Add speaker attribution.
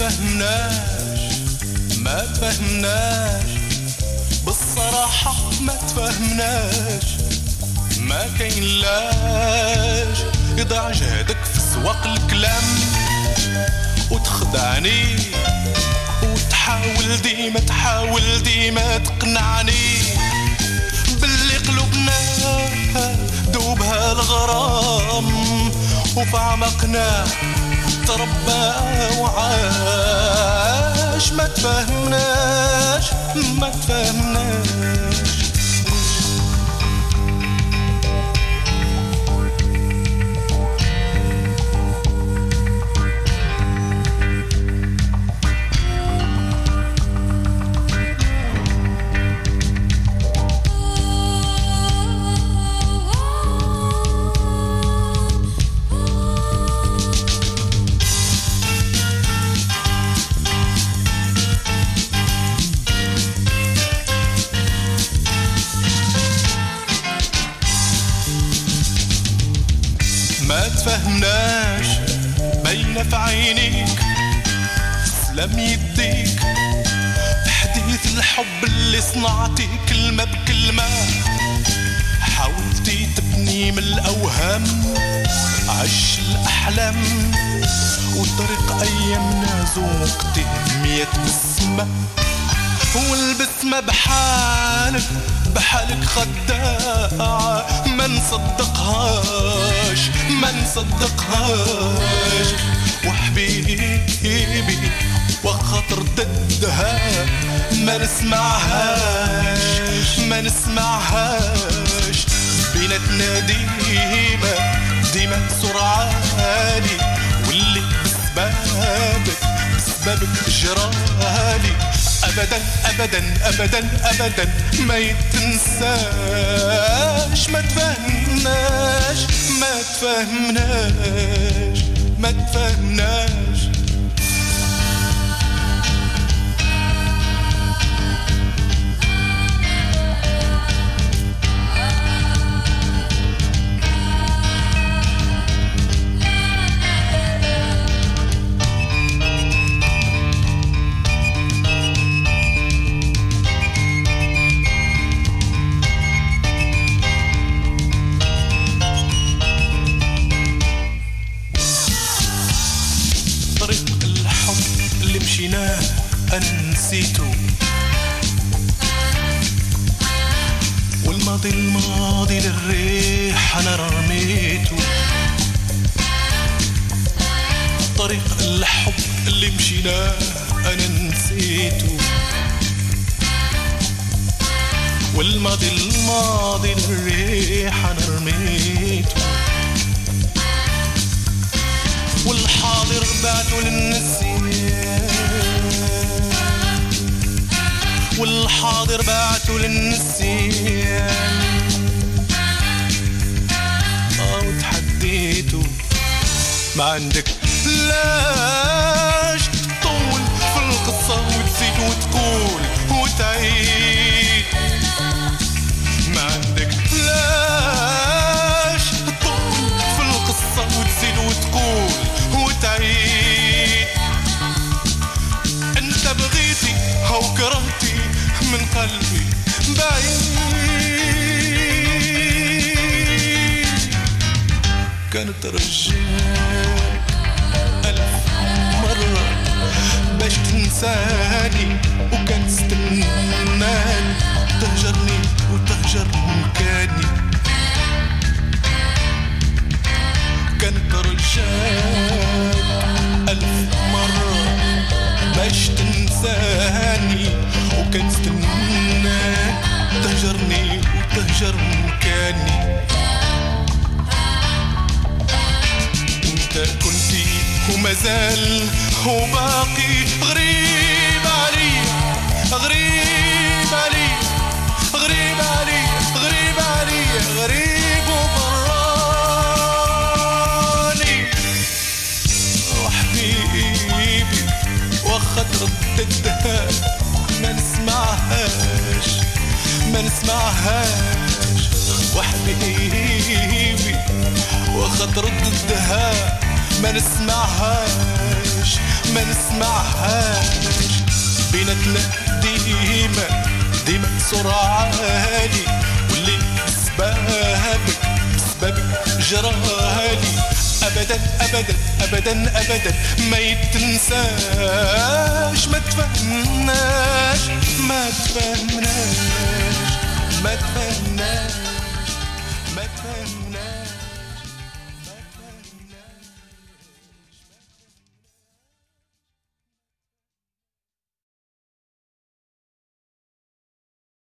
Speaker 1: تفهمناش ما تفهمناش بالصراحة ما تفهمناش ما كاين لاش يضيع جهدك في سواق الكلام وتخدعني وتحاول ديما تحاول ديما تقنعني باللي قلوبنا دوبها الغرام وفي عمقنا تربى وعاش ما تفهمناش ما تفهمناش. تفهمناش بين في عينيك سلام يديك. حديث الحب اللي صنعتي كلمة بكلمة. حاولتي تبني من الأوهام عش الأحلام وطريق أيامنا ذوقتي مية بسمة. والبسمة بحالك بحالك خداعة ما نصدقهاش ما نصدقهاش وحبيبي وخاطر ضدها ما نسمعهاش ما نسمعهاش. بيناتنا ديما ديما سرعة عالي واللي بسبابك بسببك جرالي. ابدا ابدا ابدا ابدا. ما يتنساش ما تفهمناش ما تفهمناش ما تفهمناش. للريح أنا رميته. طريق الحب اللي مشيناه أنا نسيته. والماضي الماضي للريح أنا رميته. والحاضر بعته للنسيان. والحاضر بعته للنسيان. ما عندك لاش. تطول في القصة وتزيد وتقول وتعيد. ما عندك لاش. تطول في القصة وتزيد وتقول وتعيد. انت بغيتي أو كرهتي من قلبي بعيد. كانت رجاك وكان تستناني تهجرني وتهجر مكاني. كانت رجاك ألف مرة باش تنساني. وكان تستناني تهجرني وتهجر مكاني. انت كنتي ومازال هو باقي غريب. بحبهاش وحبيبي وخطر ضدها ما نسمعهاش ما نسمعهاش. بيناتنا ديما ديما سرعة عالي واللي سبابك سبابك جرالي. ابدا ابدا ابدا ابدا ما يتنساش ما تفهمناش ما تفهمناش. mettre un.